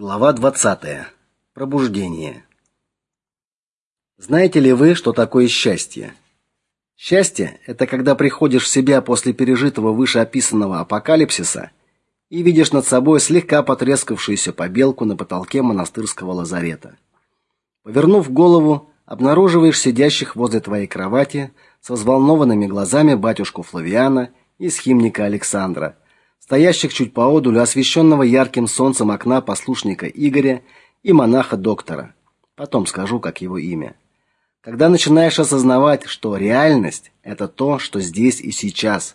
Глава 20. Пробуждение. Знаете ли вы, что такое счастье? Счастье это когда приходишь в себя после пережитого вышеописанного апокалипсиса и видишь над собой слегка потрескавшуюся побелку на потолке монастырского лазарета. Повернув голову, обнаруживаешь сидящих возле твоей кровати со взволнованными глазами батюшку Флавиана и схимника Александра стоящих чуть поодаль освещенного ярким солнцем окна послушника Игоря и монаха-доктора. Потом скажу, как его имя. Когда начинаешь осознавать, что реальность это то, что здесь и сейчас,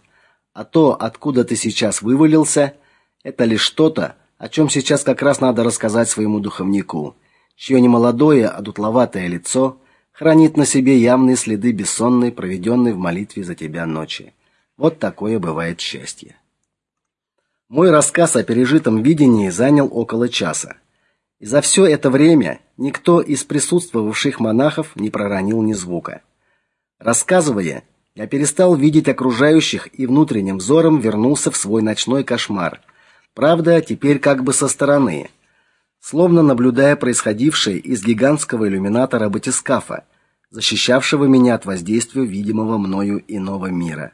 а то, откуда ты сейчас вывалился, это лишь что-то, о чем сейчас как раз надо рассказать своему духовнику, чье немолодое, одутловатое лицо хранит на себе явные следы бессонной, проведенной в молитве за тебя ночи. Вот такое бывает счастье. Мой рассказ о пережитом видении занял около часа. И за все это время никто из присутствовавших монахов не проронил ни звука. Рассказывая, я перестал видеть окружающих и внутренним взором вернулся в свой ночной кошмар. Правда, теперь как бы со стороны, словно наблюдая происходившее из гигантского иллюминатора батискафа, защищавшего меня от воздействия видимого мною иного мира.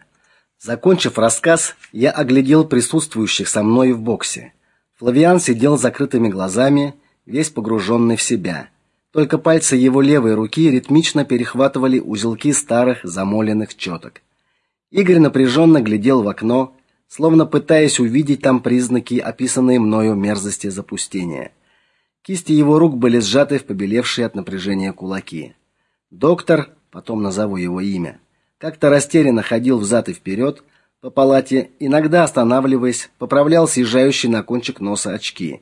Закончив рассказ, я оглядел присутствующих со мной в боксе. Флавиан сидел с закрытыми глазами, весь погруженный в себя. Только пальцы его левой руки ритмично перехватывали узелки старых замоленных четок. Игорь напряженно глядел в окно, словно пытаясь увидеть там признаки описанной мною мерзости запустения. Кисти его рук были сжаты в побелевшие от напряжения кулаки. Доктор, потом назову его имя, как-то растерянно ходил взад и вперед по палате, иногда останавливаясь, поправлял съезжающие на кончик носа очки,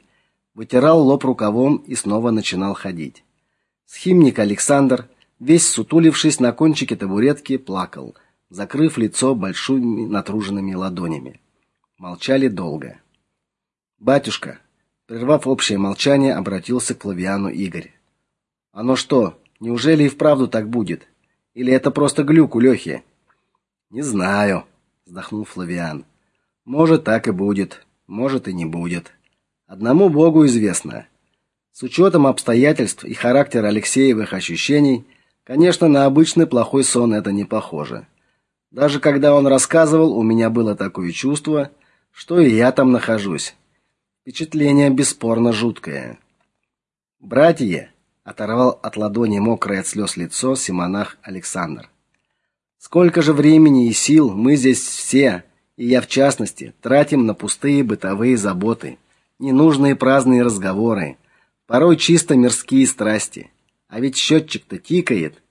вытирал лоб рукавом и снова начинал ходить. Схимник Александр, весь сутулившись на кончике табуретки, плакал, закрыв лицо большими натруженными ладонями. Молчали долго. Батюшка, прервав общее молчание, обратился к Флавиану Игорь. Оно что, неужели и вправду так будет? Или это просто глюк у Лёхи? Не знаю, вздохнул Флавиан. Может, так и будет, может и не будет. Одному Богу известно. С учетом обстоятельств и характера Алексеевых ощущений, конечно, на обычный плохой сон это не похоже. Даже когда он рассказывал, у меня было такое чувство, что и я там нахожусь. Впечатление бесспорно жуткое. Братья, оторвал от ладони мокрое от слез лицо симонах Александр. Сколько же времени и сил мы здесь все, и я в частности, тратим на пустые бытовые заботы, ненужные праздные разговоры, порой чисто мирские страсти. А ведь счетчик-то тикает.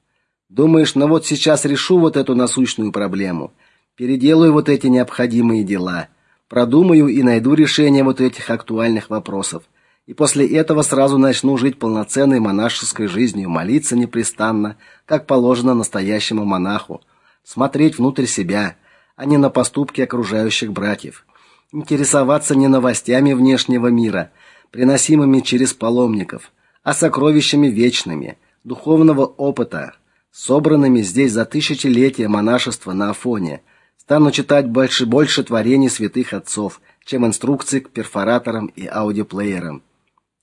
Думаешь, ну вот сейчас решу вот эту насущную проблему, переделаю вот эти необходимые дела, продумаю и найду решение вот этих актуальных вопросов и после этого сразу начну жить полноценной монашеской жизнью, молиться непрестанно, как положено настоящему монаху, смотреть внутрь себя, а не на поступки окружающих братьев, интересоваться не новостями внешнего мира, приносимыми через паломников, а сокровищами вечными духовного опыта, собранными здесь за тысячелетия монашества на Афоне. Стану читать больше больше творений святых отцов, чем инструкций к перфораторам и аудиоплеерам.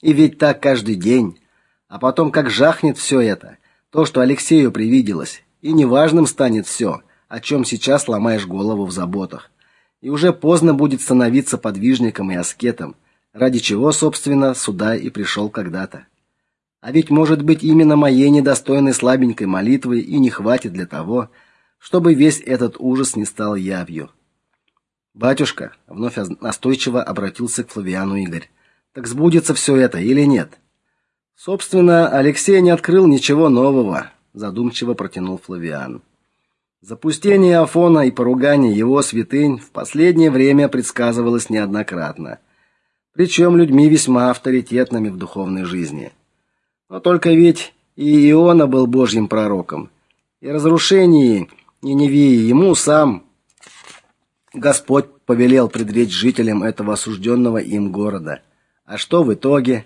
И ведь так каждый день. А потом как жахнет все это, то, что Алексею привиделось, и неважным станет все, о чем сейчас ломаешь голову в заботах. И уже поздно будет становиться подвижником и аскетом, ради чего, собственно, сюда и пришел когда-то. А ведь, может быть, именно моей недостойной слабенькой молитвы и не хватит для того, чтобы весь этот ужас не стал явью. Батюшка вновь настойчиво обратился к Флавиану Игорь. Так сбудется все это или нет? Собственно, Алексей не открыл ничего нового, задумчиво протянул Флавиан. Запустение Афона и поругание его святынь в последнее время предсказывалось неоднократно, причем людьми весьма авторитетными в духовной жизни. Но только ведь и Иона был божьим пророком, и разрушение Ниневии ему сам Господь повелел предречь жителям этого осужденного им города – а что в итоге?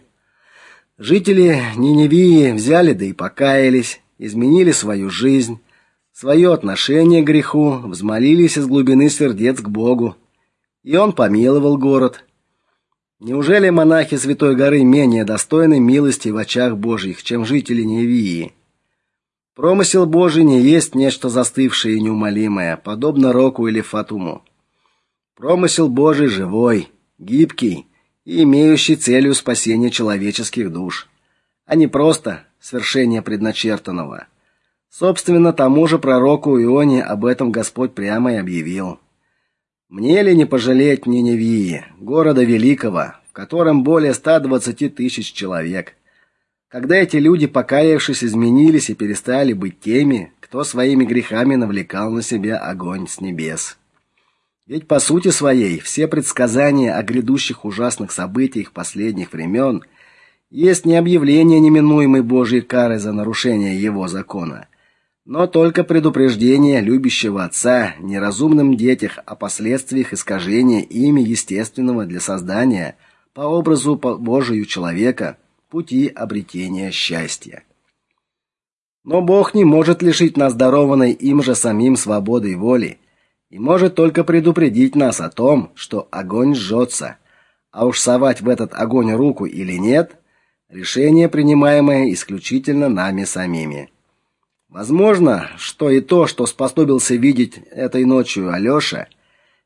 Жители Ниневии взяли да и покаялись, изменили свою жизнь, свое отношение к греху, взмолились из глубины сердец к Богу. И он помиловал город. Неужели монахи Святой горы менее достойны милости в очах Божьих, чем жители Невии? Промысел Божий не есть нечто застывшее и неумолимое, подобно року или фатуму. Промысел Божий живой, гибкий и имеющий целью спасение человеческих душ, а не просто свершение предначертанного. Собственно, тому же пророку Ионе об этом Господь прямо и объявил. Мне ли не пожалеть Ниневии, города великого, в котором более 120 тысяч человек? Когда эти люди, покаявшись, изменились и перестали быть теми, кто своими грехами навлекал на себя огонь с небес. Ведь по сути своей все предсказания о грядущих ужасных событиях последних времен есть не объявление неминуемой Божьей кары за нарушение его закона, но только предупреждение любящего отца неразумным детях о последствиях искажения ими естественного для создания по образу Божию человека пути обретения счастья. Но Бог не может лишить нас дарованной им же самим свободы воли, и может только предупредить нас о том, что огонь жжется, а уж совать в этот огонь руку или нет решение, принимаемое исключительно нами самими. Возможно, что и то, что способился видеть этой ночью Алёша,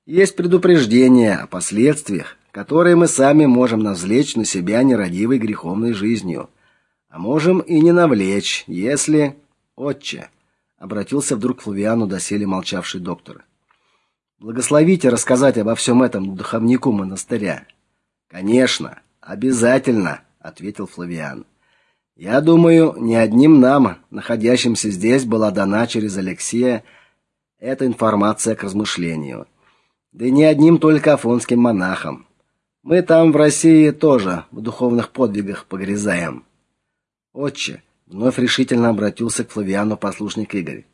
есть предупреждение о последствиях, которые мы сами можем навлечь на себя нерадивой греховной жизнью, а можем и не навлечь, если отче обратился вдруг к Флавиану доселе молчавший доктор. Благословите рассказать обо всем этом духовнику монастыря. Конечно, обязательно, ответил Флавиан. Я думаю, не одним нам, находящимся здесь, была дана через Алексея эта информация к размышлению. Да и не одним только афонским монахам. Мы там в России тоже в духовных подвигах погрязаем. Отче, вновь решительно обратился к Флавиану послушник Игорь.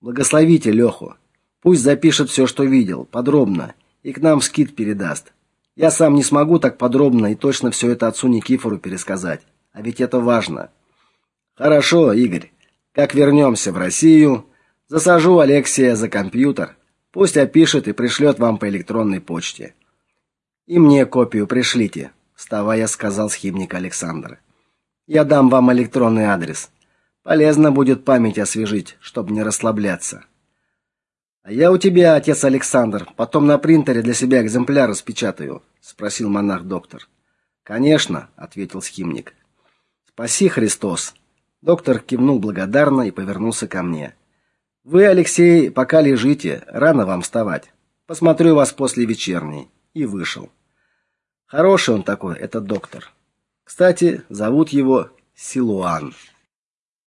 Благословите Леху. Пусть запишет все, что видел, подробно, и к нам скид передаст. Я сам не смогу так подробно и точно все это отцу Никифору пересказать. А ведь это важно. Хорошо, Игорь. Как вернемся в Россию, засажу Алексея за компьютер. Пусть опишет и пришлет вам по электронной почте. И мне копию пришлите, вставая, сказал схимник Александр. Я дам вам электронный адрес. Полезно будет память освежить, чтобы не расслабляться. А я у тебя, отец Александр, потом на принтере для себя экземпляр распечатаю, спросил монах-доктор. Конечно, ответил схимник. Спаси Христос. Доктор кивнул благодарно и повернулся ко мне. Вы, Алексей, пока лежите, рано вам вставать. Посмотрю вас после вечерней и вышел. Хороший он такой, этот доктор. Кстати, зовут его Силуан.